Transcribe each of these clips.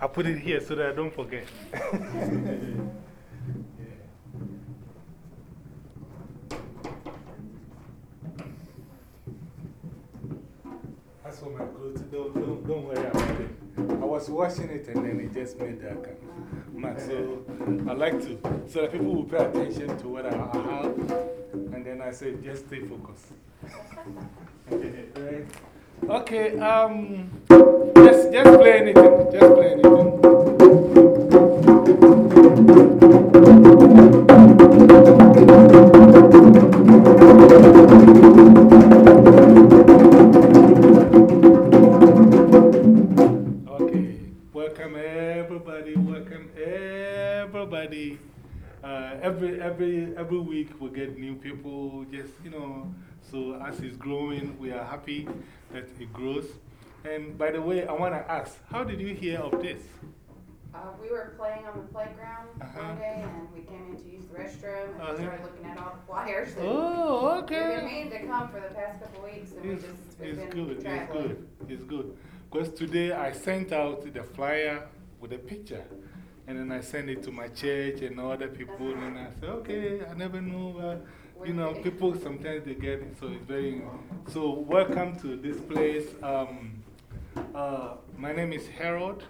I put it here so that I don't forget. That's what my clothes, don't, don't, don't worry about it. I was washing it and then it just made that kind of mark. So I like to, so that people will pay attention to what I have. And then I say, just stay focused. Okay, um, just, just play anything. Just play anything. And by the way, I want to ask, how did you hear of this? Uh, we were playing on the playground Uh-huh. one day and we came in to use the restroom and Uh-huh. we started looking at all the flyers. oh, okay. We've been meaning to come for the past couple weeks and we It's, just, we've it's been good, it's good, it's good. Because today I sent out the flyer with a picture. And then I sent it to my church and other people. And I said, okay, I never knew. Uh, you know, people sometimes they get it, so it's very. So, welcome to this place. Um, uh, my name is Harold,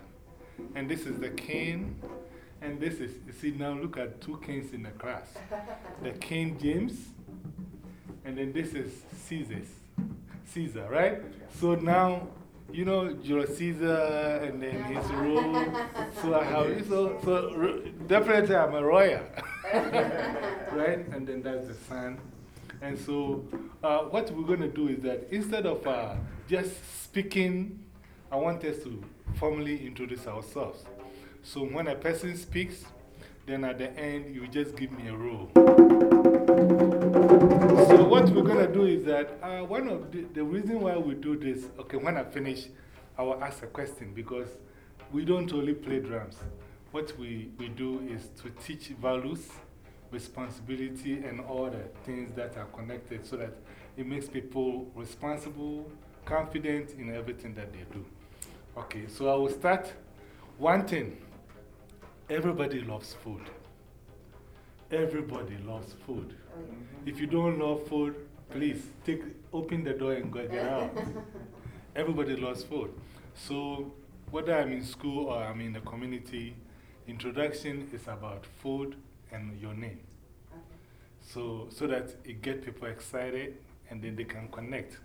and this is the king. And this is, you see, now look at two kings in the class the King James, and then this is Caesar's. Caesar, right? So now, you know, Julius Caesar and then his rule. So I have, so, so definitely I'm a royal, right? And then that's the son. And so, uh, what we're going to do is that instead of uh, just speaking, I want us to formally introduce ourselves. So, when a person speaks, then at the end, you just give me a role. So, what we're going to do is that uh, one of the, the reason why we do this, okay, when I finish, I will ask a question because we don't only play drums. What we, we do is to teach values, responsibility, and all the things that are connected so that it makes people responsible, confident in everything that they do. Okay, so I will start. One thing everybody loves food. Everybody loves food. Oh. If you don't love food, please take, open the door and go, get out. Everybody loves food. So, whether I'm in school or I'm in the community, introduction is about food and your name. Okay. So, so that it gets people excited and then they can connect.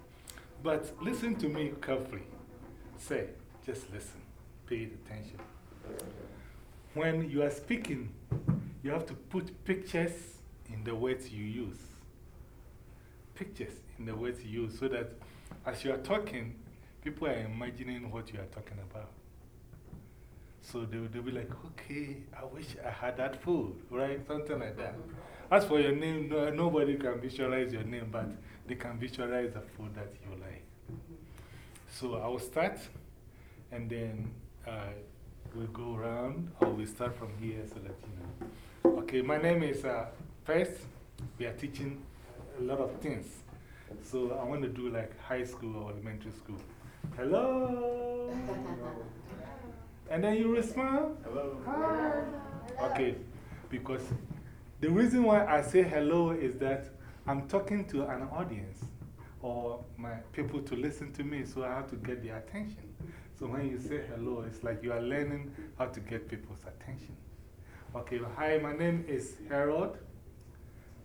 But listen to me carefully. Say, just listen, pay attention. When you are speaking, you have to put pictures in the words you use. Pictures in the words you use so that as you are talking, people are imagining what you are talking about. So they, they'll be like, okay, I wish I had that food, right? Something like that. As for your name, no, nobody can visualize your name, but they can visualize the food that you like. So I will start and then uh, we'll go around, or we start from here so that you know. Okay, my name is uh, First. We are teaching a lot of things. So I want to do like high school or elementary school. Hello. And then you respond. Hello. Hi. Okay, because the reason why I say hello is that I'm talking to an audience or my people to listen to me, so I have to get their attention. So when you say hello, it's like you are learning how to get people's attention. Okay, hi, my name is Harold.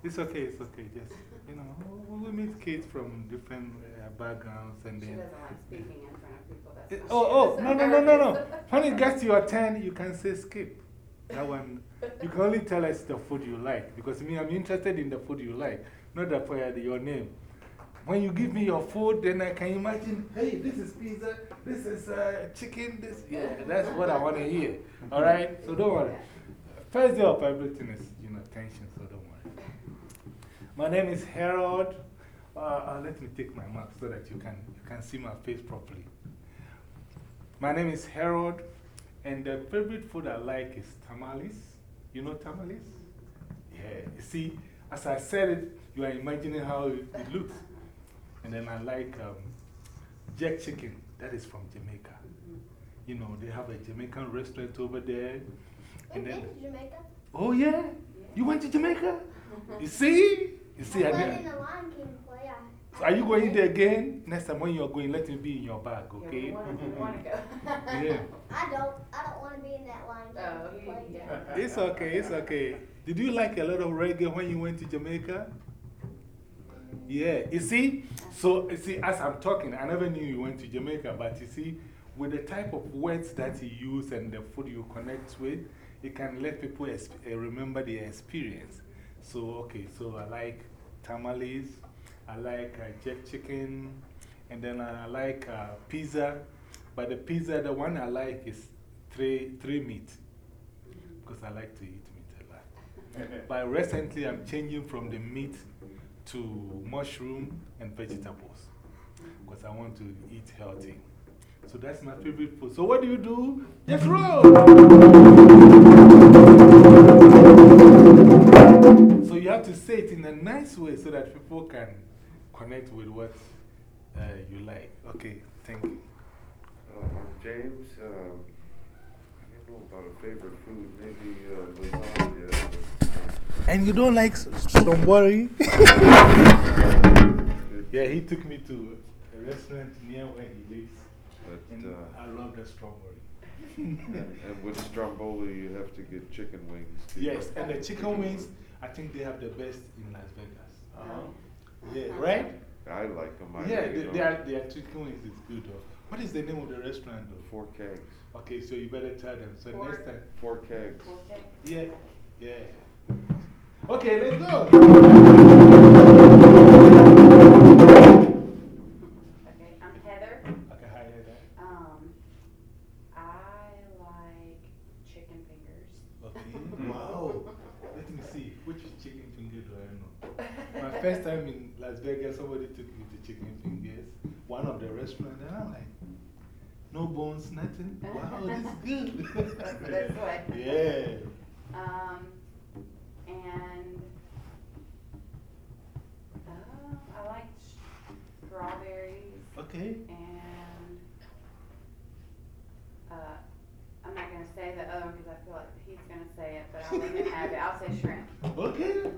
It's okay, it's okay. Just, you know, we meet kids from different uh, backgrounds and She then. doesn't like speaking in front of people. That's It- oh, oh, no, no, no, no, no. When it gets to your turn, you can say skip. That one, you can only tell us the food you like. Because me, I'm interested in the food you like, not the, for your name. When you give me your food, then I can imagine, hey, this is pizza, this is uh, chicken, this. Yeah, that's what I want to hear. All right? So don't worry. First day of everything is, you know, tension, so don't worry. My name is Harold. Uh, uh, let me take my mask so that you can, you can see my face properly. My name is Harold, and the favorite food I like is tamales. You know tamales? Yeah, you see, as I said it, you are imagining how it, it looks. And then I like um, jerk chicken. That is from Jamaica. You know, they have a Jamaican restaurant over there. We've And then, to Jamaica. oh, yeah? You went to Jamaica? You see? You see, I I went in the Lion King play. Yeah. So are you going there again? Next time when you're going, let me be in your bag, Yeah, okay? wanna- wanna go. Yeah. I don't. I don't want to be in that Lion King Oh, yeah. It's okay, it's okay. Did you like a lot of reggae when you went to Jamaica? Yeah, you see? So, you see, as I'm talking, I never knew you went to Jamaica, but you see, with the type of words that you use and the food you connect with, it can let people uh, remember their experience. So, okay, so I like tamales, I like uh, jerk chicken, and then I like uh, pizza. But the pizza, the one I like is three, three meat because I like to eat meat a lot. but recently, I'm changing from the meat to mushroom and vegetables because I want to eat healthy. So that's my favorite food. So, what do you do? Just roll! So, you have to say it in a nice way so that people can connect with what uh, you like. Okay, thank you. Uh, James, know about a favorite food, maybe uh, lasagna. And you don't like strawberry? but- yeah, he took me to a restaurant near where he lives. But, And uh, I love the strawberry. and, and with Stromboli, you have to get chicken wings. too. yes, and the chicken wings, I think they have the best in Las Vegas. Uh-huh. Yeah, right? I like them. I Yeah, ate they, 'em. they are, their chicken wings is good though. What is the name of the restaurant though? Four kegs. Okay, so you better tell them. So Four. next time. Four kegs. Okay. Yeah, yeah. Okay, let's go. Okay, I'm Heather. Okay, hi, Heather. Um, I like chicken fingers. Okay, wow. Let me see. Which chicken finger do I know? My first time in Las Vegas, somebody took me to Chicken Fingers, one of the restaurants, and I'm like, no bones, nothing. Wow, this is good. That's. Yeah. Um, and, uh, I like strawberries Okay. and, uh, I'm not gonna say the other one because I feel like he's gonna say it, but I'll let him have it. I'll say shrimp. Okay.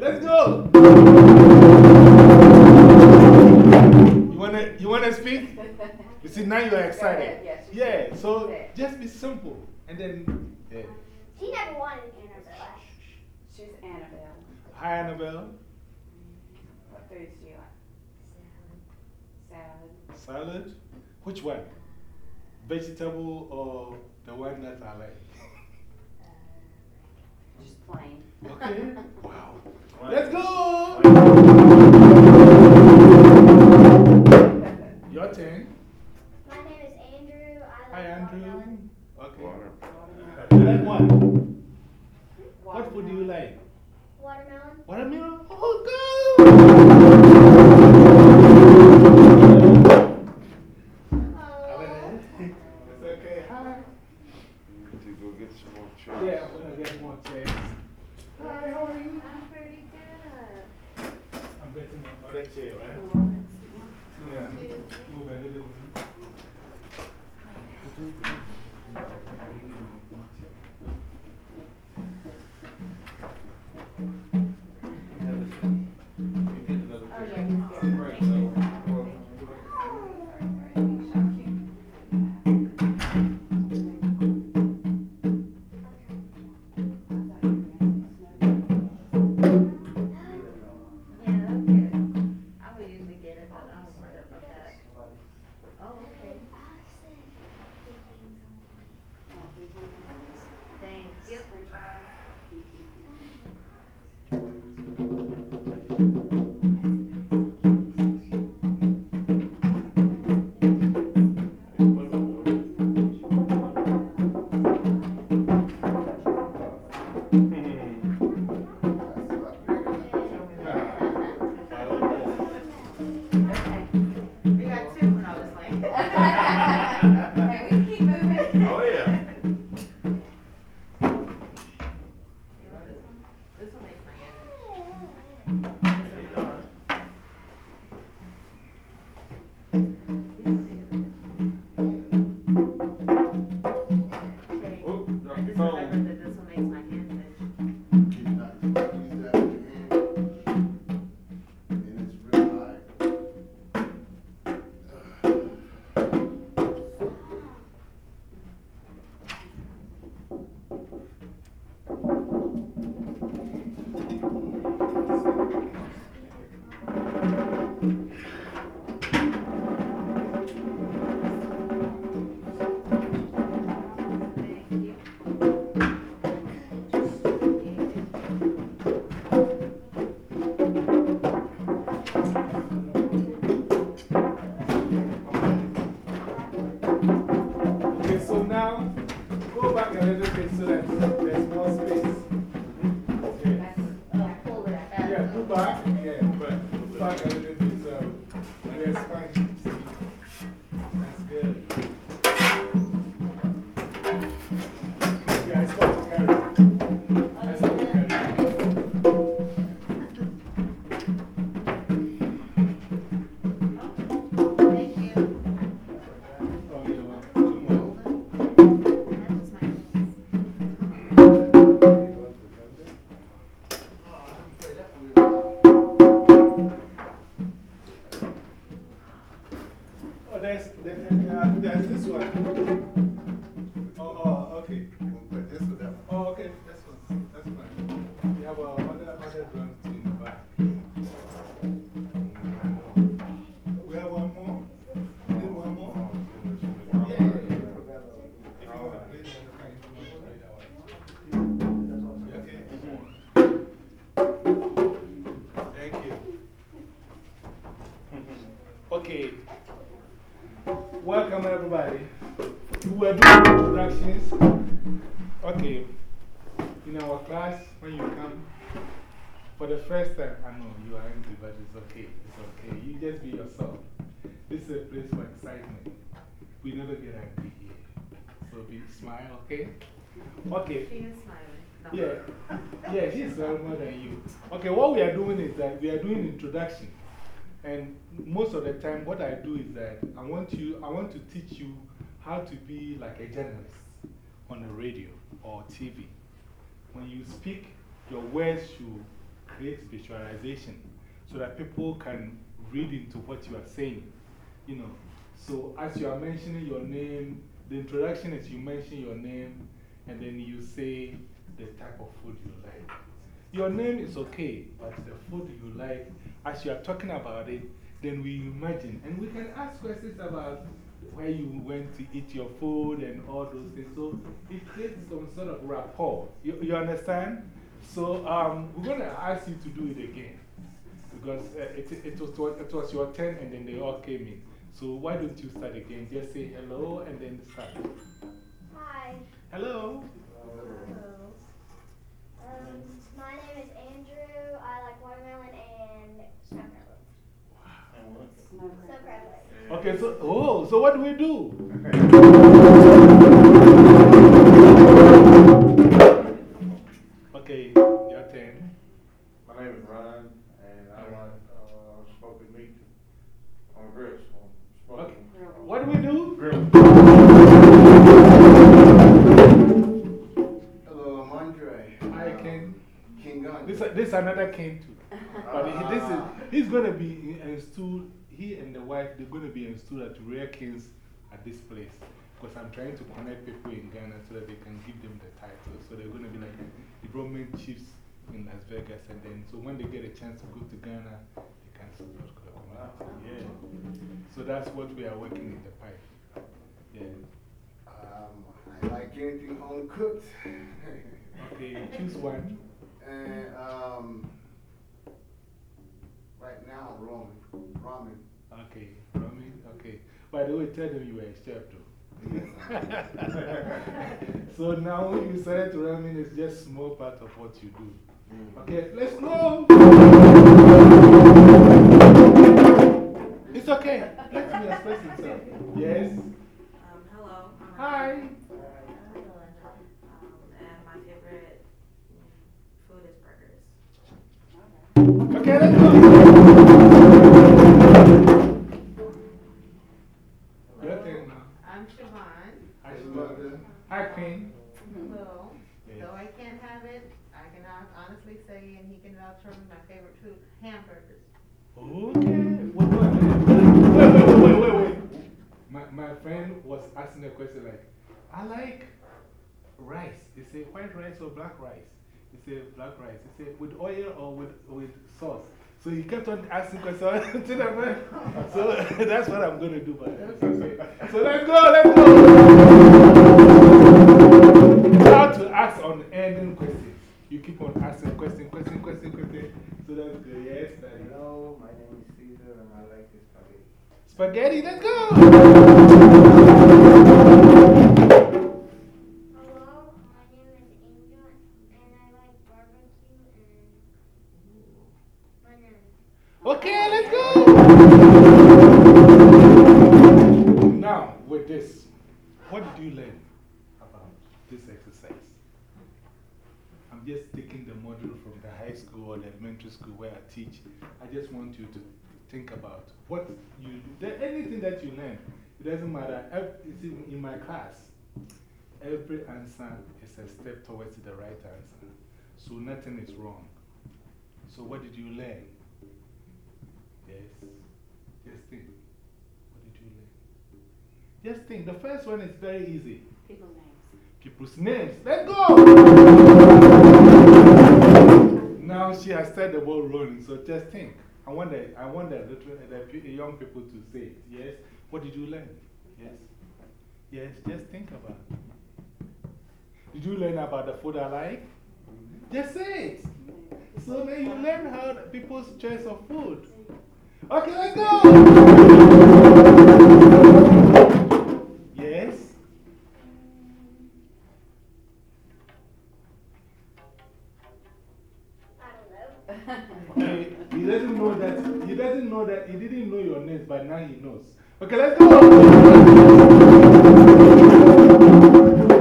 Let's go. You wanna, speak? You see, now you're excited. yes, Yeah, so just be simple. And then, yeah. She never wanted Annabelle. She's Annabelle. Hi, Annabelle. What foods do you like? Salad. Salad? Which one? Vegetable or the one that I like? Just plain. Okay. wow. Let's go. Your turn. My name is Andrew. I Hi, like Andrew. watermelon. Okay. Water. You like what? What food do you like? Watermelon. Watermelon? Oh, go! It's okay. Hi. To go get some more Yeah. I'm gonna get more chairs. Hi, how are you? I'm pretty good. I'm getting my other chair, right? Want, you, I want to teach you how to be like a journalist on the radio or TV. When you speak, your words should create visualization so that people can read into what you are saying. You know, so as you are mentioning your name, the introduction is you mention your name and then you say the type of food you like. Your name is okay, but the food you like, as you are talking about it, then we imagine. And we can ask questions about where you went to eat your food and all those things. So it creates some sort of rapport. You, you understand? So um, we're going to ask you to do it again because uh, it, it, was, it was your turn and then they all came in. So why don't you start again? Just say hello and then start. Hi. Hello. Um, my name is Andrew. I like watermelon and Okay, so, oh, so what do we do? they're going to be installed Rare Kings at this place. Because I'm trying to connect people in Ghana so that they can give them the title. So they're going to be like the government chiefs in Las Vegas. And then, so when they get a chance to go to Ghana, they can support the community. Yeah. So that's what we are working in the pipe. Yeah. Um, I like anything home cooked. Okay, choose one. and um, right now, ramen. Ramen. Okay, ramen. Okay. By the way, tell them you were a chef too. so now you said ramen it's just small part of what you do. Okay, let's go. It's okay. Let me express himself. Yes. Um, hello. I'm Hi. Rebecca. How you doing? Um, and my favorite food is burgers. Okay, let's go. Though I can't have it, I can hon- honestly say, and he can vouch for me, my favorite food, hamburgers. Okay. Wait, wait, wait, wait, wait, wait, wait. My, my friend was asking a question like, I like rice. He said, white rice or black rice? He said, black rice. He said, with oil or with, with sauce? So he kept on asking questions to the man. So that's what I'm going to do. So let's go, let's go. About what you, anything that you learn. It doesn't matter. Ev- you see, in my class, every answer is a step towards the right answer. So nothing is wrong. So, what did you learn? Yes. Just think. What did you learn? Just think. The first one is very easy. People's names. People's names. Let's go! Now she has started the ball rolling, so just think. I want the, I want the, the young people to say. Yes? What did you learn? Yes? Yes, just think about it. Did you learn about the food I like? Just say it. So then you learn how people's choice of food. Okay, let's go! Yes? He doesn't know that, he doesn't know that, he didn't know your name, but now he knows. Okay, let's go!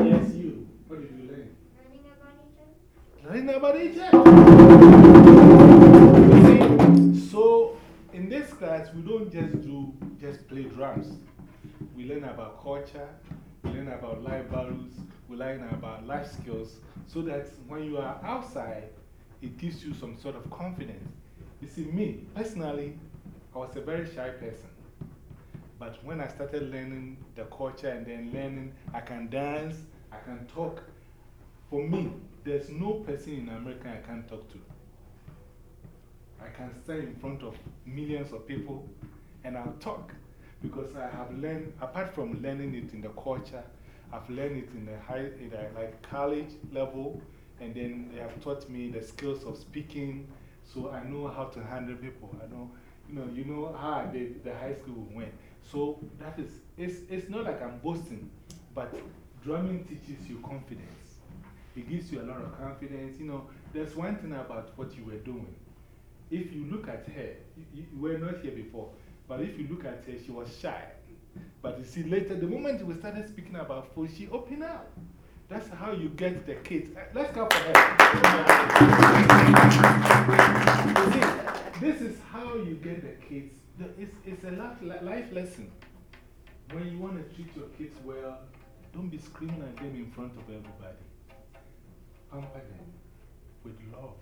Yes, you. What did you learn? Learning about each other. Learning about each other. You see, so in this class, we don't just do, just play drums. We learn about culture, we learn about life values, we learn about life skills, so that when you are outside, it gives you some sort of confidence. You see, me, personally, I was a very shy person. But when I started learning the culture and then learning, I can dance, I can talk. For me, there's no person in America I can't talk to. I can stand in front of millions of people and I'll talk because I have learned, apart from learning it in the culture, I've learned it in the high, in the, like college level, and then they have taught me the skills of speaking, so I know how to handle people. I know, you know, you know how I did the high school went. So that is, it's, it's not like I'm boasting, but drumming teaches you confidence. It gives you a lot of confidence. You know, there's one thing about what you were doing. If you look at her, you, you were not here before, but if you look at her, she was shy. But you see, later, the moment we started speaking about food, she opened up. That's how you get the kids. Uh, Let's go for her. This is how you get the kids. It's, it's a life, life lesson. When you want to treat your kids well, don't be screaming at them in front of everybody. Pamper them with love.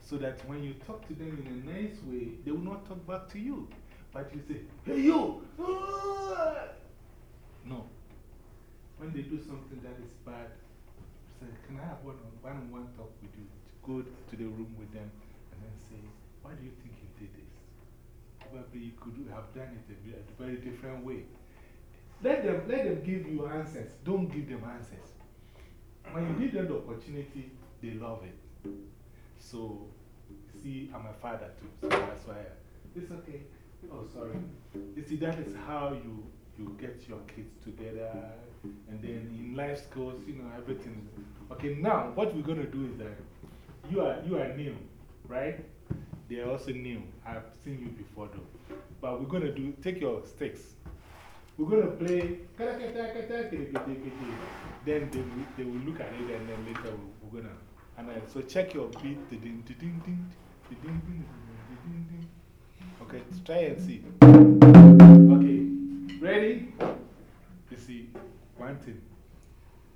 So that when you talk to them in a nice way, they will not talk back to you. But you say, hey, you! Ah!" No. When they do something that is bad, say, Can I have one on one, on one talk with you? Go to the room with them and then say, Why do you think you did this? Probably you could have done it a, a very different way. Let them, let them give you answers. Don't give them answers. When you give them the opportunity, they love it. So, see, I'm a father too, so that's why I, it's okay. Oh, sorry. You see, that is how you, you get your kids together, mm-hmm. and then in life skills, you know, everything. Okay, now what we're going to do is that you are, you are new, right? They are also new. I've seen you before though. But we're going to do, take your sticks. We're going to play, then they they will look at it and then later we're, we're going to analyze. So check your beat. Okay, try and see. Okay ready? You see, one thing.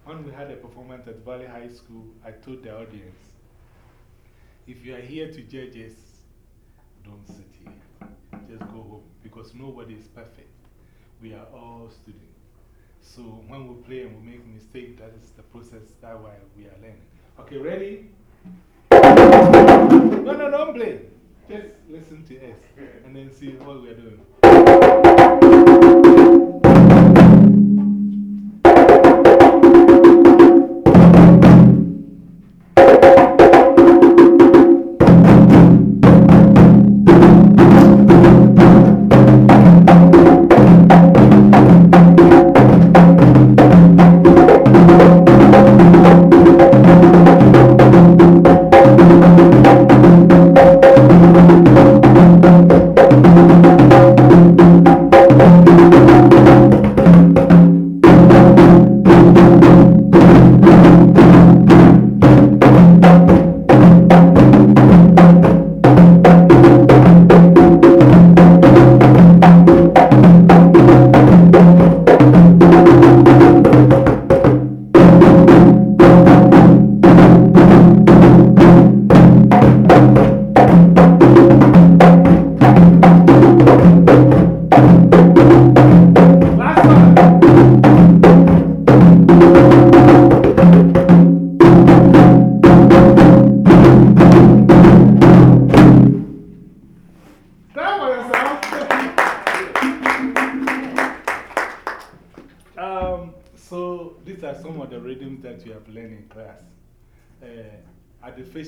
When we had a performance at Valley High School, I told the audience if you are here to judge us, don't sit here. Just go home because nobody is perfect. We are all students. So when we play and we make mistakes, that is the process. That's why we are learning. Okay, ready? No, no, don't play. Just listen to us and then see what we are doing.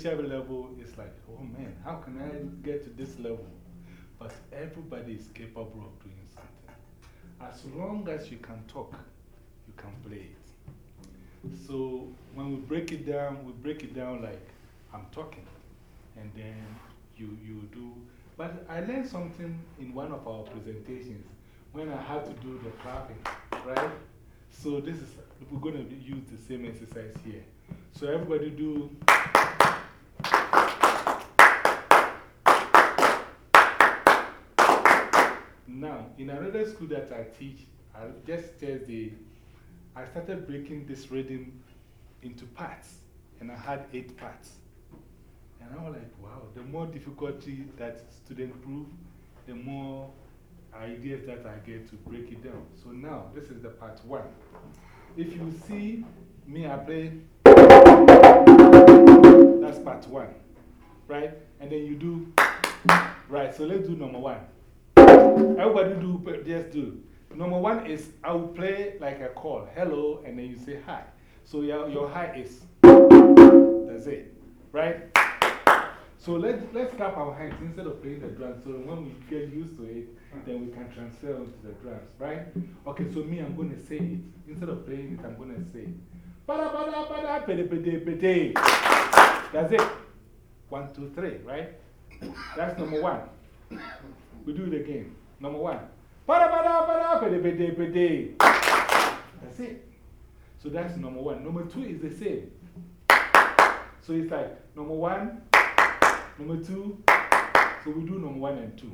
At level, it's like, oh man, how can I get to this level? But everybody is capable of doing something. As long as you can talk, you can play it. So when we break it down, we break it down like I'm talking, and then you, you do. But I learned something in one of our presentations when I had to do the clapping, right? So this is, we're going to use the same exercise here. So everybody do. Now, in another school that I teach, I just Thursday, I started breaking this rhythm into parts, and I had eight parts. And I was like, wow, the more difficulty that students prove, the more ideas that I get to break it down. So now, this is the part one. If you see me, I play, that's part one, right? And then you do, right? So let's do number one. Everybody do, just do. Number one is I will play like a call, hello, and then you say hi. So your, your hi is, that's it, right? So let's, let's clap our hands instead of playing the drums. So when we get used to it, then we can transfer onto the drums, right? Okay, so me, I'm going to say it. Instead of playing it, I'm going to say, pede. That's it. One, two, three, right? That's number one. We do it again. Number one. That's it. So that's number one. Number two is the same. So it's like number one, number two. So we do number one and two.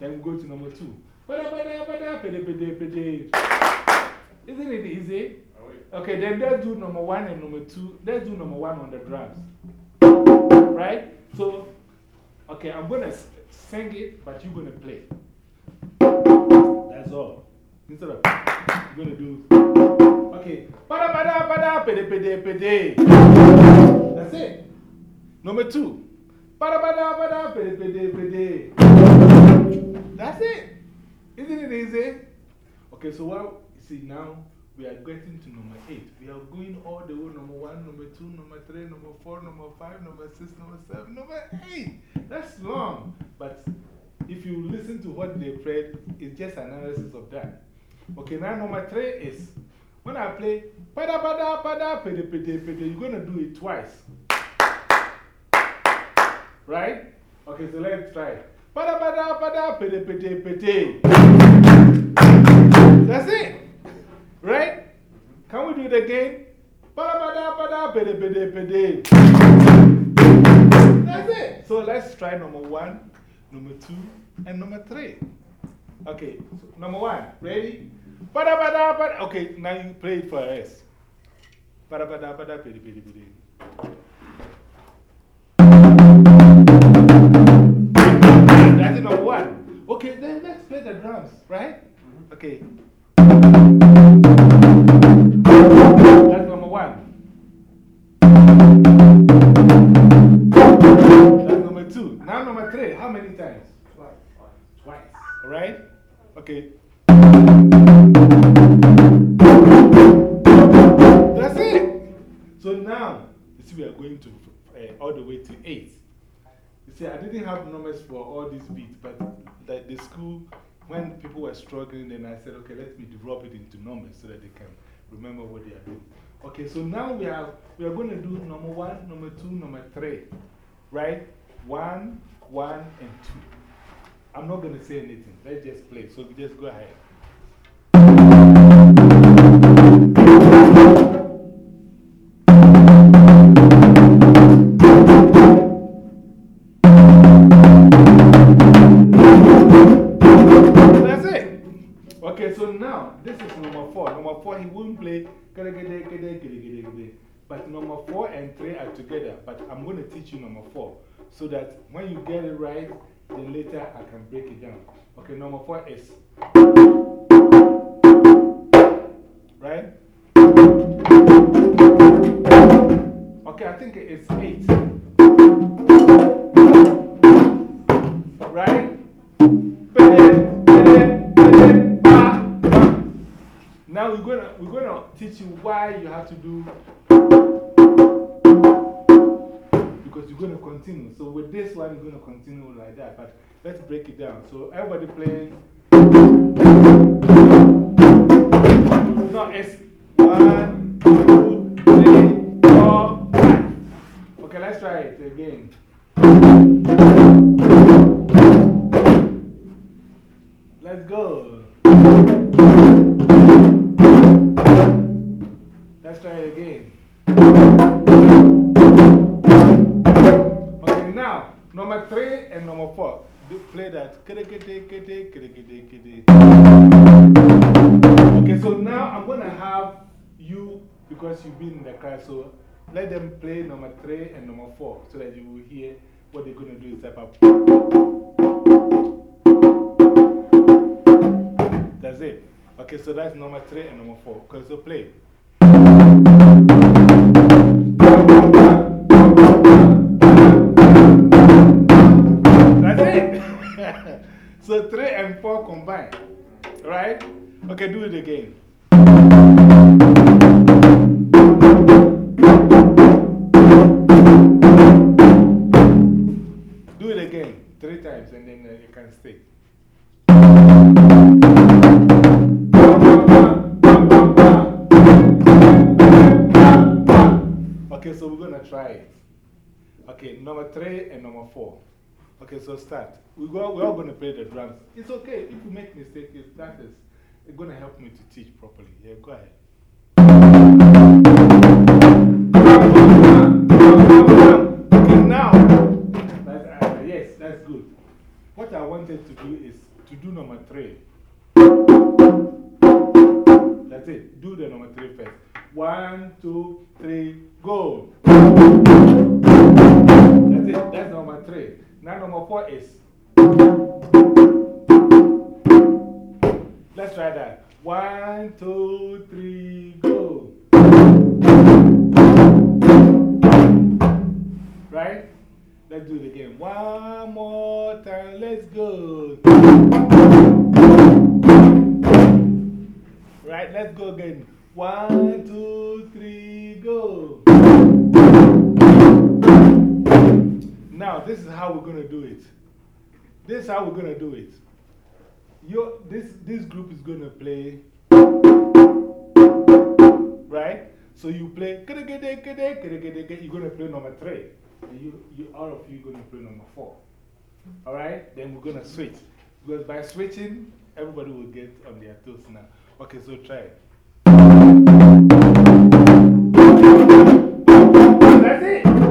Then we go to number two. Isn't it easy? Okay, then let's do number one and number two. Let's do number one on the drums. Right? So, okay, I'm going to sing it, but you're going to play. That's all. Instead of, you're going to do, okay. That's it. Number two. That's it. Isn't it easy? Okay, so what, see now we are getting to number eight. We are going all the way number one, number two, number three, number four, number five, number six, number seven, number eight. That's long. But if you listen to what they played, it's just analysis of that. Okay, now number three is when I play pada pada pada pede pede pede, you're going to do it twice. Right? Okay, so let's try. Pada pada pada pede pede pede. That's it. Right? Mm-hmm. Can we do it again? That's it. So let's try number one, number two, and number three. Okay, so number one, ready? Okay, now you play it for us. That's number one. Okay, then let's play the drums, right? Mm-hmm. Okay. Many times? Twice. Twice. All right? Okay. That's it. So now, you see, we are going to uh, all the way to eight. You see, I didn't have numbers for all these beats, but the, the school, when people were struggling, then I said, okay, let me develop it into numbers so that they can remember what they are doing. Okay, so now we, have, we are going to do number one, number two, number three. Right? One, one, and two. I'm not going to say anything. Let's just play. So we just go ahead. He won't play. But number four and three are together. But I'm going to teach you number four so that when you get it right, then later I can break it down. Okay, number four is. Right? Okay, I think it's eight. Right? Ah, ah. Now we're gonna, we're gonna teach you why you have to do. Because you're going to continue. So with this one, you're going to continue like that. But let's break it down. So everybody playing. No, it's one, two, three, four, five. Okay, let's try it again. Class, so let them play number three and number four so that you will hear what they're going to do is type up. That's it. Okay, so that's number three and number four. Okay, so play. That's it. so three and four combined. Right? Okay, do it again. Do it again, three times, and then uh, you can stick. Okay, so we're going to try it. Okay, number three and number four. Okay, so start. We go, we're all going to play the drums. It's okay if you make mistakes, that is going to help me to teach properly. Yeah, go ahead. Okay, now, that's, uh, yes, that's good. What I wanted to do is to do number three. That's it. Do the number three first. One, two, three, go. That's it. That's number three. Now, number four is. Let's try that. One, two, three, go. Let's do it again. One more time. Let's go. Right? Let's go again. One, two, three, go. Now, this is how we're going to do it. This is how we're going to do it. Your, this, this group is going to play. Right? So you play. You're going to play number three. You, you, all of you going to play number four. All right? Then we're going to switch. Because by switching, everybody will get on their toes now. Okay, so try it. That's it.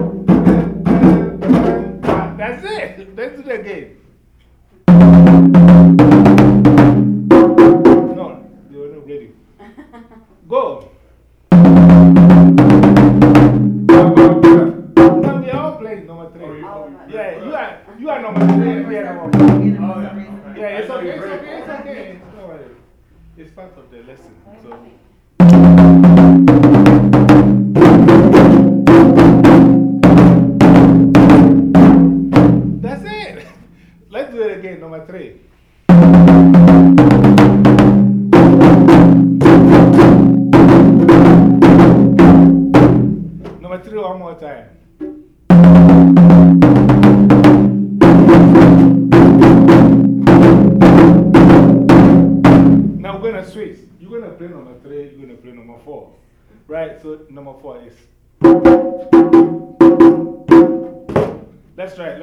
The lesson. So.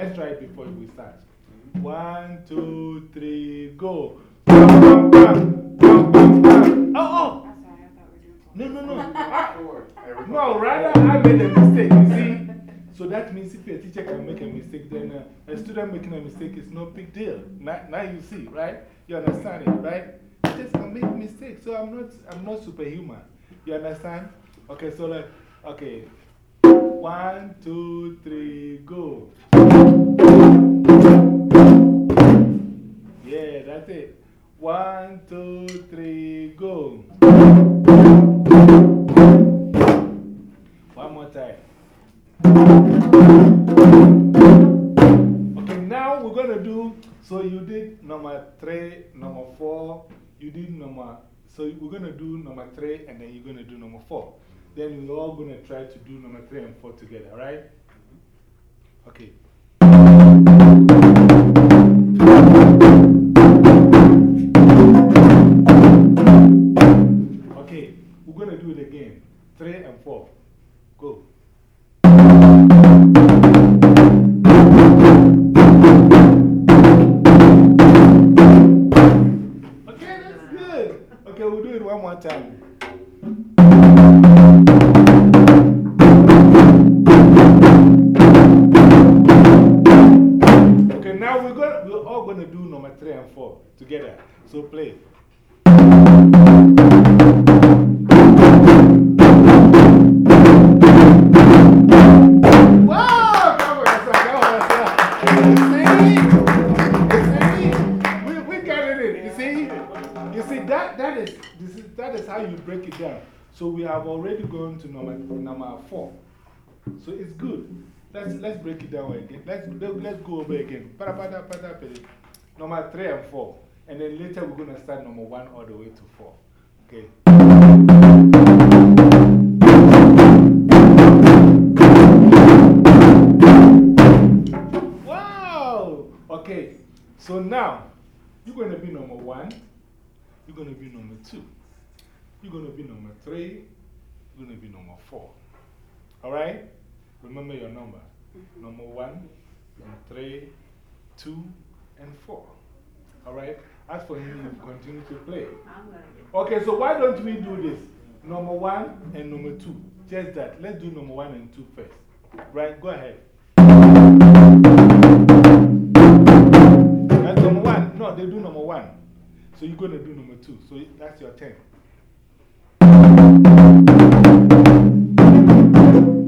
Let's try it. Before we start. One, two, three, go. Bam, bam, bam. Oh, oh. I. No, no, no. Ah, no, rather, I made a mistake. You see? So that means if a teacher can make a mistake, then uh, a student making a mistake is no big deal. Now, now you see, right? You understand it, right? Teachers can make mistakes, so I'm not, I'm not superhuman. You understand? Okay, so like, okay. One, two, three, go. Yeah, that's it. One, two, three, go. One more time. Okay, now we're going to do. So you did number three, number four, you did number So we're going to do number three and then you're going to do number four. Then we're all going to try to do number three and four together, right? Mm-hmm. Okay. Okay, we're going to do it again. Three and four. Go. Okay, that's good. Okay, we'll do it one more time. That is how you break it down. So we have already gone to number, number four. So it's good. Let's, let's break it down again. Let's, let, let's go over again. Number three and four. And then later we're going to start number one all the way to four. Okay. Wow! Okay, so now you're going to be number one, you're going to be number two, you're going to be number three, you're going to be number four. All right? Remember your number. Mm-hmm. Number one, number three, two, and four. All right? As for him, you continue to play. I'm gonna get. Okay, so why don't we do this? Number one and number two. Just that. Let's do number one and two first. Right? Go ahead. That's number one. No, they do number one. So you're going to do number two. So that's your turn.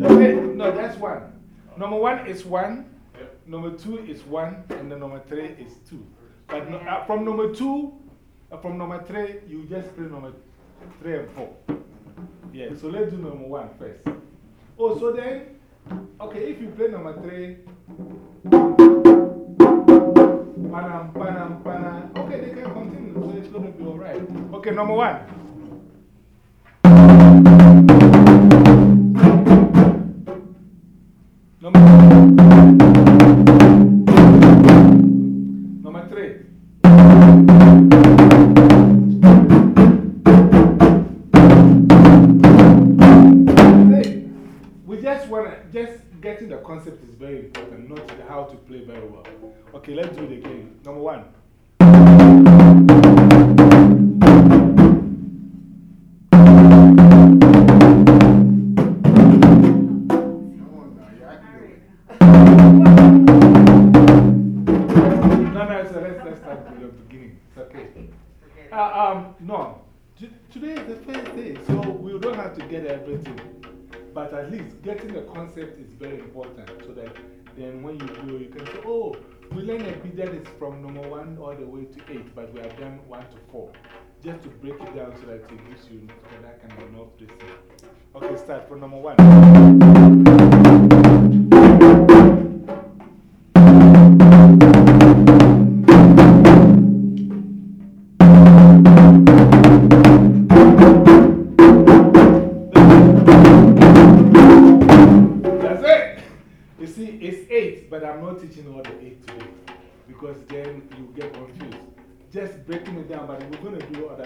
That's it. No, that's one. Number one is one. Number two is one. And then number three is two. But no, uh, from number two, uh, from number three, you just play number three and four. Yeah, so let's do number one first. Oh, so then, okay, if you play number three, panam, panam, panam, okay, they can continue, so it's going to be all right. Okay, number one. So let's, let's start from the beginning. It's okay. Uh, um, no. Today is the first day, so we don't have to get everything. But at least getting the concept is very important so that then when you do, you can say, oh, we learned a bit that is from number one all the way to eight, but we have done one to four. Just to break it down so that it gives you that kind of thing. Okay, start from number one.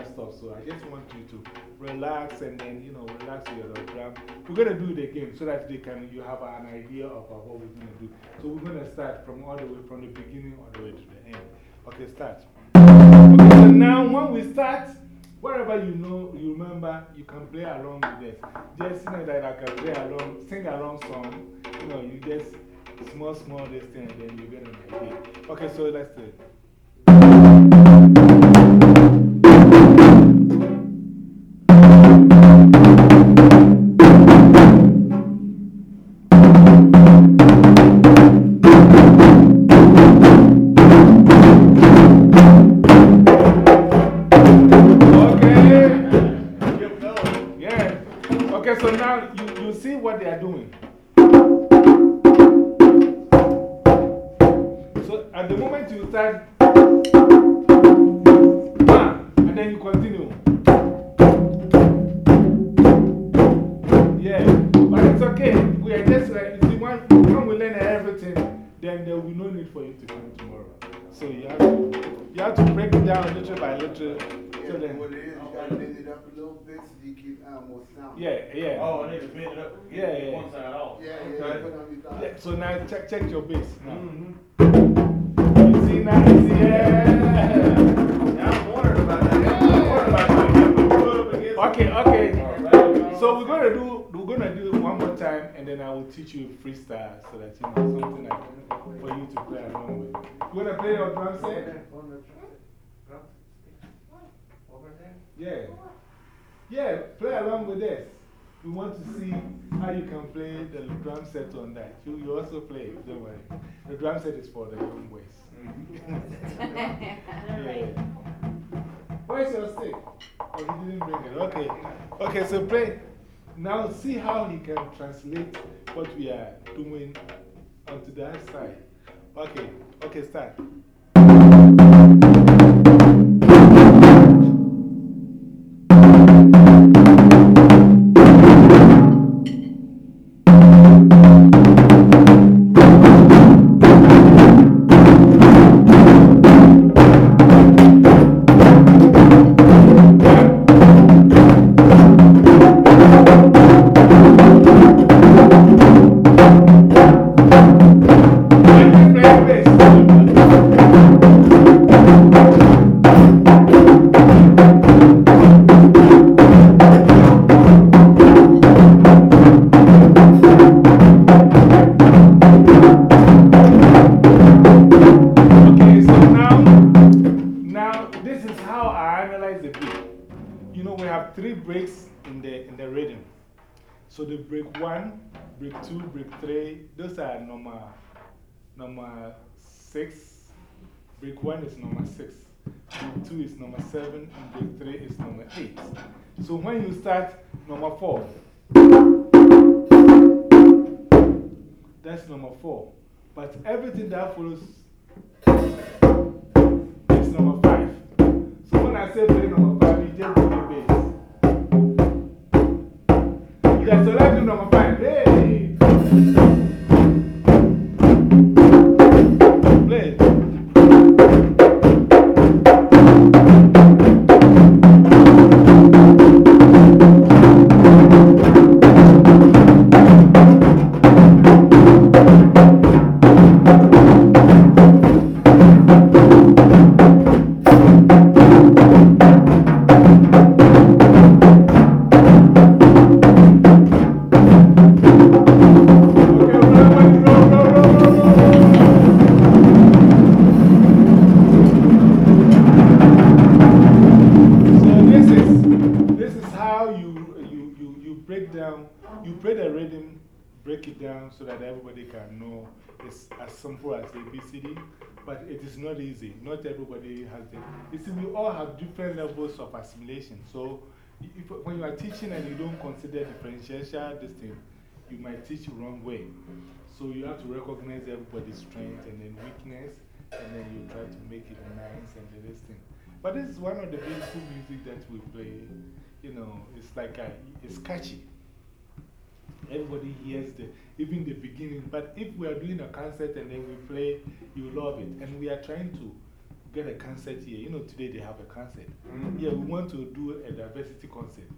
Other stuff. So I just want you to relax and then, you know, relax your program. We're going to do it again so that they can, you have an idea of what we're going to do. So we're going to start from all the way from the beginning all the way to the end. Okay, start. Okay, so now when we start, wherever you know, you remember, you can play along with us. Just you know that I can play along, sing along song. You know, you just small, small this thing and then you get an idea. Okay, so do it. Then there will be no need for you to come tomorrow. So you have to, you have to break it down little by little. Yeah, So then, what it is, you gotta bend it up a little bit so you keep more sound. yeah, yeah. Oh, I need to bend it up. Yeah, yeah. One side off. Yeah, yeah, Okay. put on your thigh. Yeah, so now check, check your bass. Now. Mm-hmm. You see now? You see? Yeah. Yeah, I'm wondering about that. I'm wondering about that. Put up against- Okay, okay. All right. So we're gonna do we're gonna do it one more time and then I will teach you freestyle so that you know something like for you to play along with. You wanna play your drum set? Over there? Yeah. Yeah, play along with this. We want to see how you can play the drum set on that. You, you also play it, don't worry. The drum set is for the young boys. Yeah. Where's your stick? Oh, he didn't bring it. Okay. Okay, so play. Now see how he can translate what we are doing onto that side. Okay, okay, start. Two, break three, those are number, number six. Break one is number six. Break two is number seven, and break three is number eight. So when you start number four, that's number four. But everything that follows is number five. So when I say play number five, you just the bass. Yeah, so let's number five. Hey! Play. Levels of assimilation. So if, when you are teaching and you don't consider differential this thing, you might teach the wrong way. So you have to recognize everybody's strength and then weakness, and then you try to make it nice and this thing. But this is one of the beautiful music that we play. You know, it's like a, it's catchy. Everybody hears the, even the beginning. But if we are doing a concert and then we play, you love it. And we are trying to get a concert here. You know, today they have a concert. Yeah, we want to do a diversity concert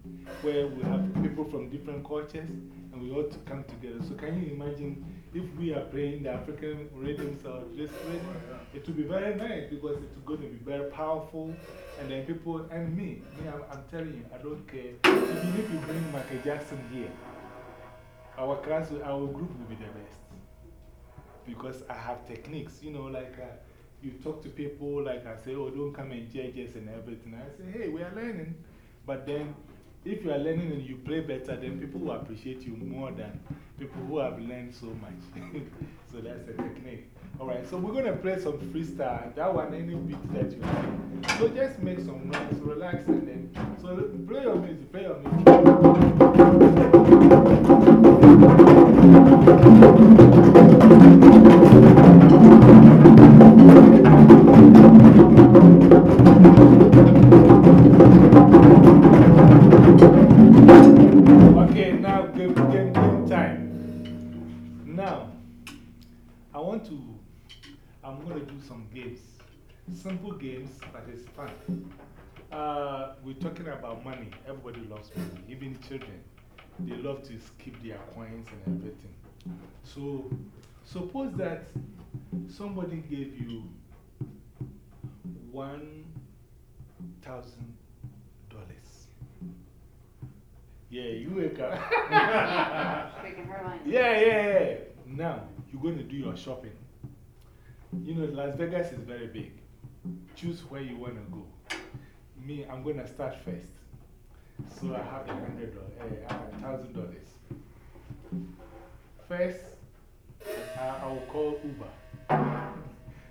where we have people from different cultures and we all to come together. So, can you imagine if we are playing the African rhythms or this rhythm? It will be very nice because it's going to be very powerful. And then people, and me, me I'm, I'm telling you, I don't care. Even if you bring Michael Jackson here, our class, our group will be the best. Because I have techniques, you know, like uh, you talk to people, like I say, oh, don't come and judge us and everything. I say, hey, we are learning. But then, if you are learning and you play better, then people will appreciate you more than people who have learned so much. so that's a technique. Alright, so we're going to play some freestyle. That one, any beat that you like. So just make some noise, relax, and then. So play your music, play your music. I'm going to do some games. Simple games, but it's fun. Uh, we're talking about money. Everybody loves money, even children. They love to keep their coins and everything. So, suppose that somebody gave you one thousand dollars. Yeah, you wake up. Yeah, yeah, yeah. Now, you're going to do your shopping. You know, Las Vegas is very big. Choose where you want to go. Me, I'm going to start first. So I have a hundred dollars, eh, a thousand dollars. First, I, I will call Uber.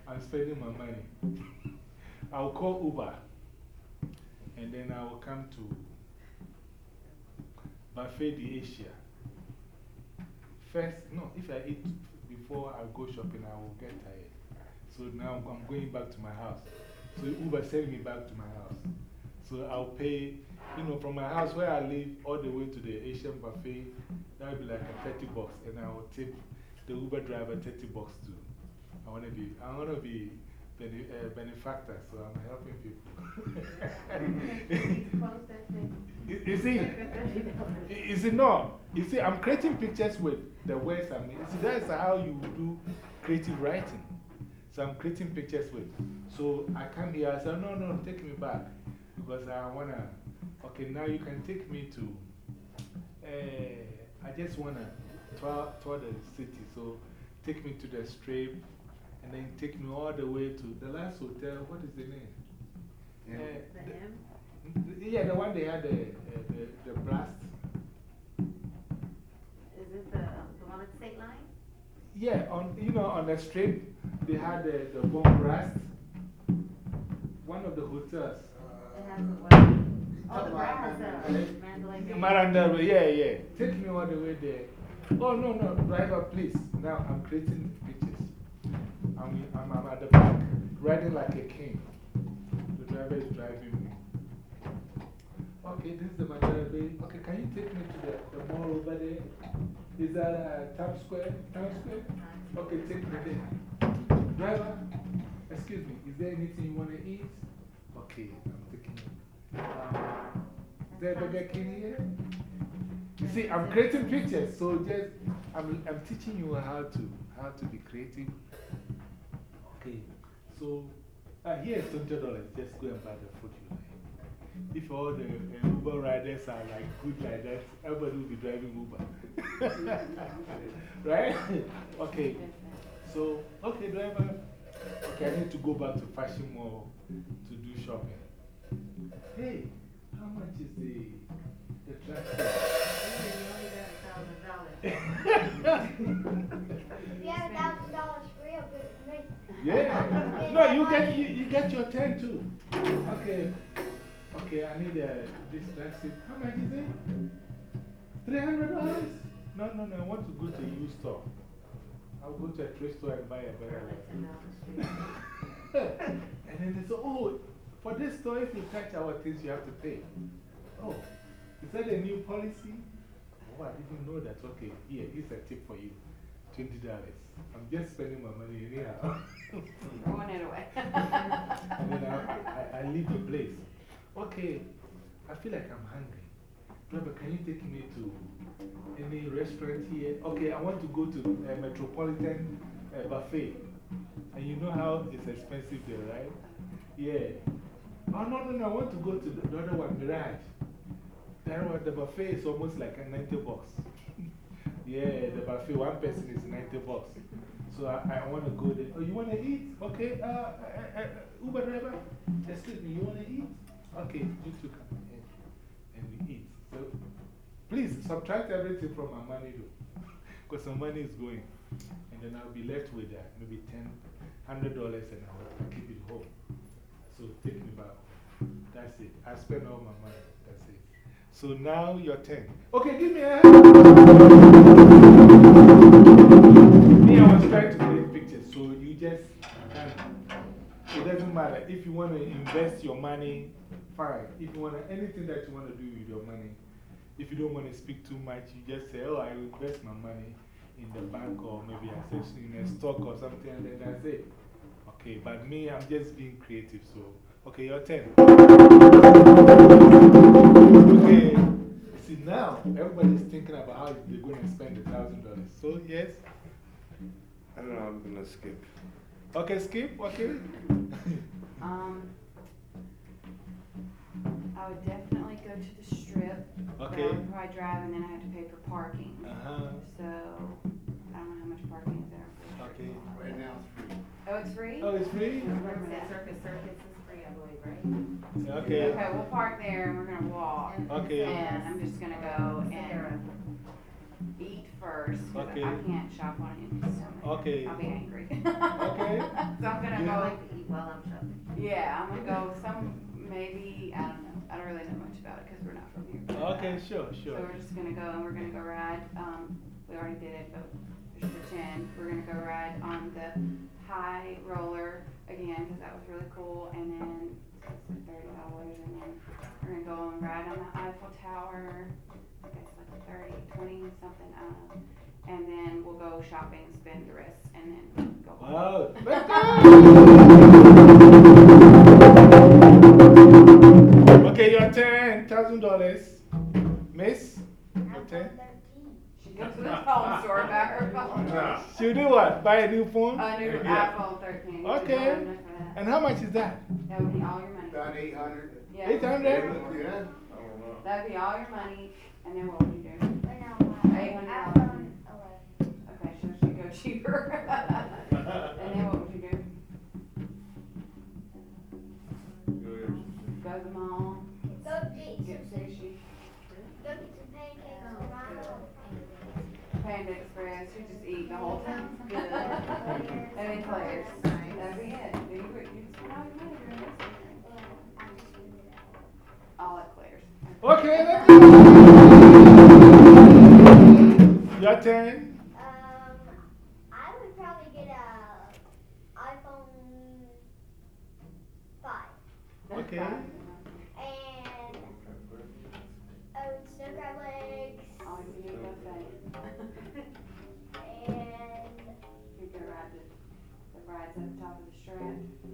I'm spending my money. I'll call Uber. And then I will come to Buffet de Asia. First, no, if I eat before I go shopping, I will get tired. So now I'm going back to my house. So Uber send me back to my house. So I'll pay, you know, from my house where I live all the way to the Asian buffet, that would be like a 30 bucks. And I will tip the Uber driver 30 bucks too. I want to be, I want to be bene, uh, benefactor, so I'm helping people. Please post that thing. You, see, you see, no, you see, I'm creating pictures with the words I mean. See, that's how you do creative writing. So I'm creating pictures with. So I come here, I said, no, no, take me back. Because I want to, okay, now you can take me to, uh, I just want to tour, tour the city. So take me to the strip and then take me all the way to the last hotel. What is the name? Yeah. Uh, The the- M? yeah, the one they had the, uh, the, the blast. Is it the, the one at State Line? Yeah, on, you know, on the strip, they had the, the bomb blast. One of the hotels. It has the what? Oh, the brass, uh, Mandalay? Bay. Miranda, yeah, yeah. Take me all the way there. Oh, no, no, driver, please. Now I'm creating pictures. I'm, I'm, I'm at the back, riding like a king. The driver is driving me. Okay, this is the Bay. Okay, can you take me to the, the mall over there? Is that uh, Times Square? Times Square? Okay, take me there. Driver, excuse me, is there anything you want to eat? Okay, I'm taking you. Um, is there a Burger King here? You see, I'm creating pictures, so just, I'm, I'm teaching you how to, how to be creative. Okay, so uh, here's $20. Just go and buy the food you like. If all the uh, Uber riders are like good like that, everybody will be driving Uber. right? okay, so, okay, driver. Okay, I need to go back to Fashion Mall to do shopping. Hey, how much is the, the traffic? You only got a thousand dollars. If you have a thousand dollars free, I'll give it to me. Yeah. No, you get, you, you get your turn too. Okay. Okay, I need uh, this taxi. How much is it? $300? No, no, no. I want to go to a used store. I'll go to a thrift store and buy a better one. ten dollars street. and then they say, oh, for this store, if you touch our things, you have to pay. Oh, is that a new policy? Oh, I didn't know that. Okay, here, here's a tip for you $20. I'm just spending my money anyhow. Throwing it away. and then I, I, I leave the place. Okay, I feel like I'm hungry. Driver, can you take me to any restaurant here? Okay, I want to go to a Metropolitan uh, Buffet. And you know how it's expensive there, right? Yeah. Oh, no, no, no, I want to go to the, the other one, Mirage. That one, the buffet is almost like a 90 bucks. yeah, the buffet, one person is 90 bucks. So I, I want to go there. Oh, you want to eat? Okay, uh, uh, uh, Uber driver, excuse me, you want to eat? Okay, you two come in and we eat. So please subtract everything from my money though, because some money is going. And then I'll be left with uh, maybe ten, hundred dollars and I'll keep it home. So take me back. That's it. I spend all my money. That's it. So now your turn. Okay, give me a Me, I was trying to create pictures, so you just. It doesn't matter. If you want to invest your money fine. If you want to, anything that you want to do with your money, if you don't want to speak too much, you just say, oh, I invest my money in the bank or maybe I say in a stock or something, and then that's it. Okay, but me, I'm just being creative, so. Okay, your turn. Okay, see now, everybody's thinking about how they're going to spend the thousand dollars. So, yes. I don't know, I'm gonna skip. Okay, skip, okay. Um, I would definitely go to the strip. but Okay. I would probably drive and then I have to pay for parking. Uh huh. So, I don't know how much parking is there. Okay. Right now it's free. Oh, it's free? Oh, it's free? Remember that. Circus Circus is free, I believe, right? Okay. Okay, we'll park there and we're gonna walk. Okay. And I'm just gonna go and eat first. 'cause Okay. I can't shop on an empty stomach. Okay. I'll be angry. Okay. So I'm gonna Yeah. I go, like to eat while I'm shopping. yeah, I'm gonna go some, maybe, I don't know. I don't really know much about it because we're not from here. but, Okay, uh, sure, So sure. we're just gonna go and we're gonna go ride, um, we already did it, but just pretend, we're gonna go ride on the high roller again, cause that was really cool, and then it's like thirty dollars, and then we're gonna go and ride on the Eiffel Tower, I guess like thirty, twenty, something, don't. And then we'll go shopping, spend the rest, and then go home. Wow, let's go! Okay, your have ten thousand dollars, Miss? Your turn. She goes to the phone store, buy her phone. She'll do what? Buy a new phone? A new yeah. iPhone 13. Okay. And how much is that? That would be all your money. About 800. Yeah. 800? Yeah. That would be all your money, and then what would you do? $800.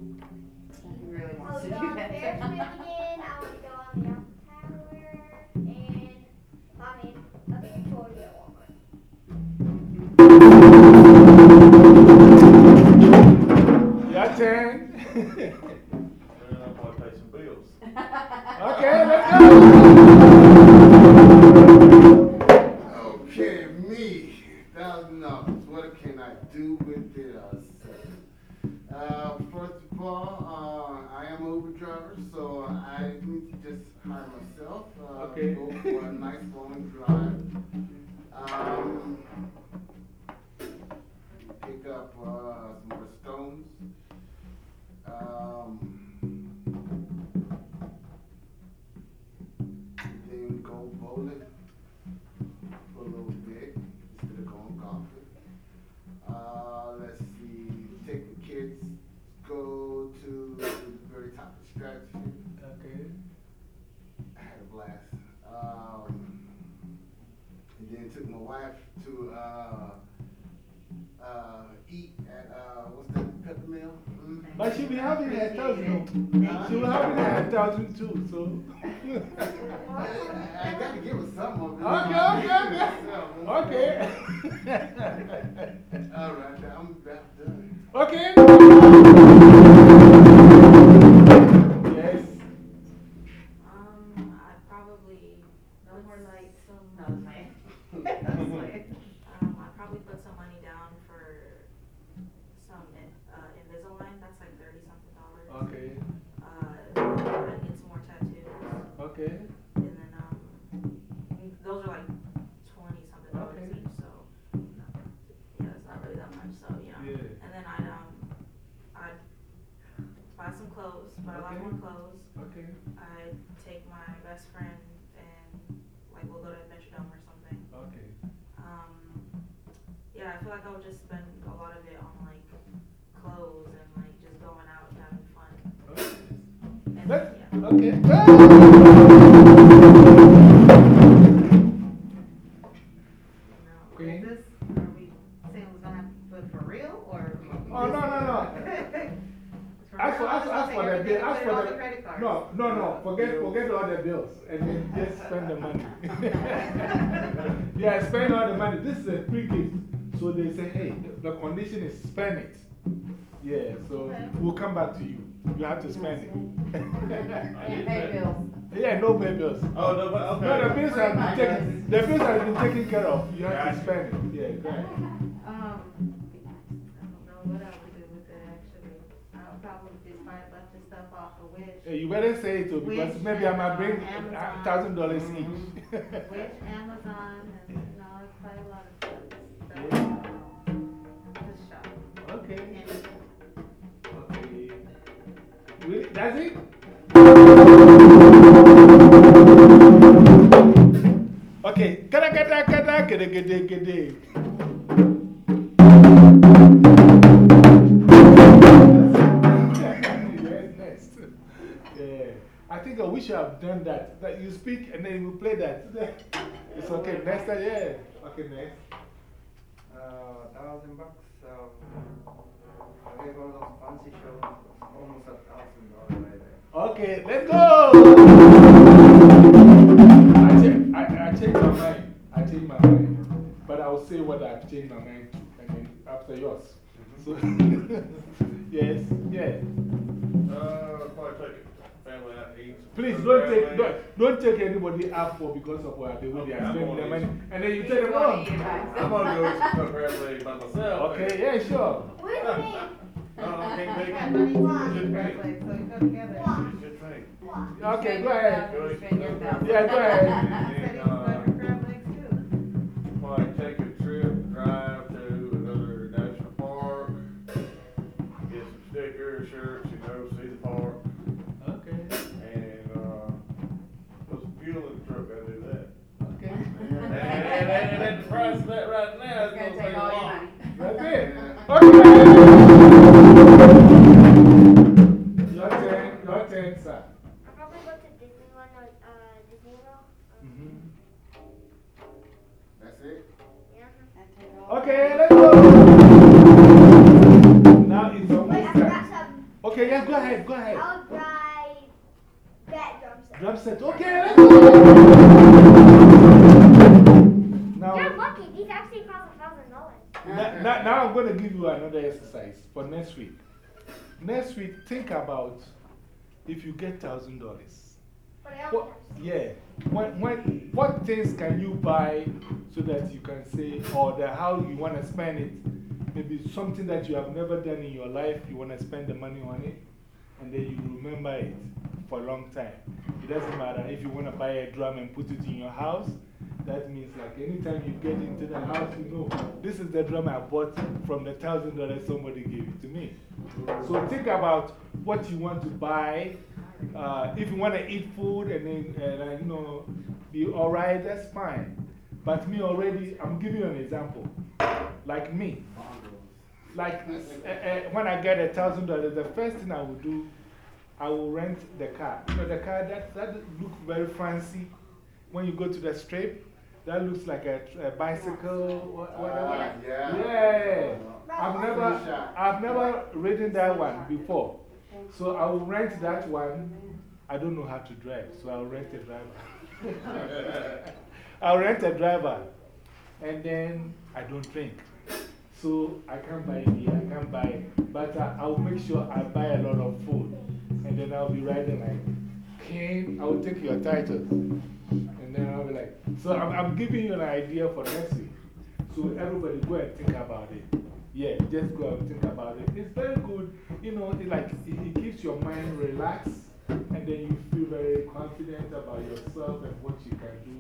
He really I wants would to go do on that. Ferris wheel again. I would go on the Eiffel Tower and I mean a big toy at Walmart. Your turn. I'm gonna pay some bills. okay, let's go! Um, pick up uh, some more stones. Um, then go bowling for a little bit instead of going golfing. Uh, let's see, take the kids, go to the very top of the Stratford. Okay. I had a blast. Um, wife to uh, uh, eat at uh, what's that Peppermill? Mm. But she'll be having a thousand. Huh? She'll have a thousand too, so. I, I gotta give her some of it. Okay, okay, okay. All right, I'm about done. Okay. What I would do with it, actually. I would probably just buy a bunch of stuff off of Wish. Yeah, you better say it too, because Wish maybe I might bring a thousand dollars each. Wish, Amazon, and, you know, quite a lot of stuff. Um, Just shop. Okay. Okay. Really? That's it? Okay. Kada kada kada kada kada kada. I think I wish I have done that. That you speak and then you play that. It's okay. Next time, yeah. Okay, next. Uh, thousand bucks. Um, I gave one of those fancy shows. Almost a thousand dollars right there. Okay, let's go. I, change, I, I changed my mind. I changed my mind. But I'll say what I've changed my mind to. And then after yours. So, yes, yeah. Uh, probably take a family out to eat. some Please don't take, don't, don't take anybody out for because of what they, what they are I'm spending gonna their money. And then you He's tell them, gonna oh. eat it by I'm gonna go eat some cook family by myself. Okay, yeah, sure. With me. No, I can't I make got it. And, price of that right now, It's it's gonna gonna take take all your money. That's it. Okay. Your turn, your turn, sir. I'll probably go to Disneyland or uh, Disney World. Mhm. That's it? Yeah. And take Okay, let's go. Now it's Wait, I almost time. Okay, yeah, go ahead, go ahead. I would buy that drum set. Drum set. Okay, let's go. Now, You're lucky. These actually cost a thousand dollars. now, I'm going to give you another exercise for next week. Next week, think about if you get $1,000. What, yeah. When, when, what things can you buy so that you can say, or the, how you want to spend it? Maybe something that you have never done in your life, you want to spend the money on it, and then you remember it for a long time. It doesn't matter if you want to buy a drum and put it in your house. That means, like, anytime you get into the house, you know, this is the drum I bought from the thousand dollars somebody gave it to me. So think about what you want to buy. Uh, if you want to eat food and then, uh, you know, be all right, that's fine. But me already, I'm giving you an example. Like me, like uh, uh, when I get a thousand dollars, the first thing I will do, I will rent the car. You know, the car that, that look very fancy when you go to the strip. That looks like a, a bicycle, whatever. Ah, yeah. Yeah. I've never. I've never ridden that one before. So I will rent that one. I don't know how to drive, so I'll rent a driver. I'll rent a driver. And then I don't drink. So I can't buy beer, I can't buy. But I, I'll make sure I buy a lot of food. And then I'll be riding like, King, I will take your titles. And I'll be like, so I'm, I'm giving you an idea for next week. So everybody go and think about it. Yeah, just go and think about it. It's very good. You know, it, like, it, it keeps your mind relaxed. And then you feel very confident about yourself and what you can do.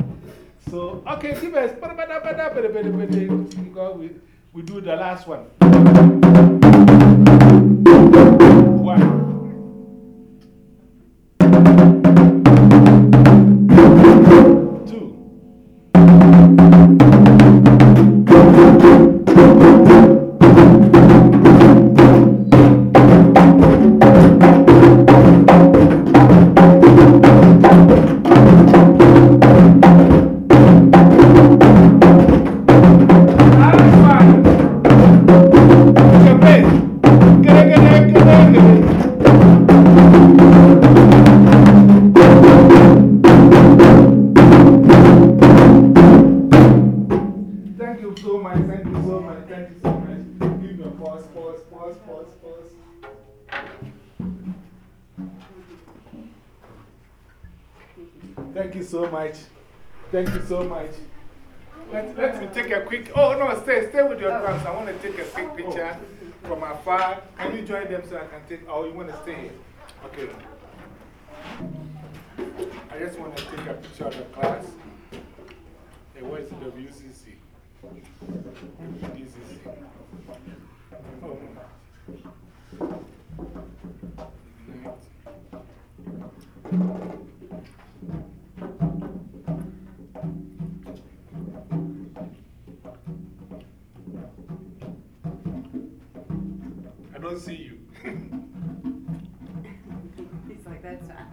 So, okay, give us. We, we do the last. One. UCC. DCC. I don't see you. He's like, that's not.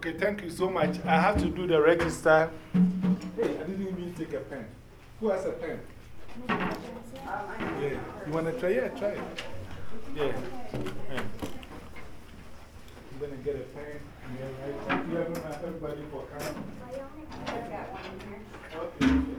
Okay, thank you so much. I have to do the register. Hey, I didn't even take a pen. Who has a pen? Yeah. You want to try? Yeah, try it. Yeah. yeah. I'm going to get a pen. Yeah, right. You have everybody for here. Okay.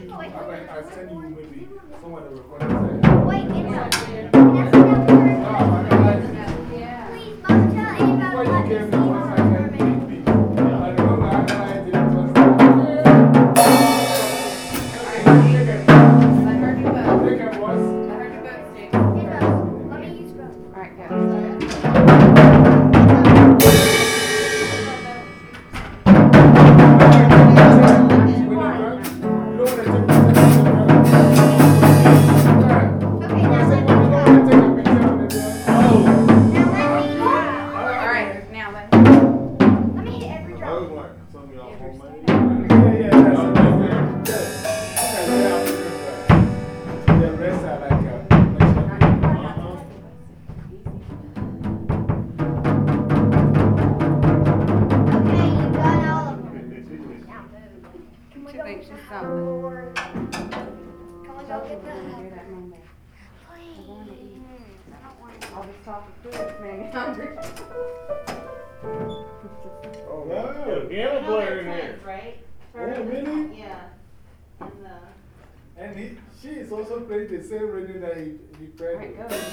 you, I, I send you maybe someone to record. Wait, it's goes.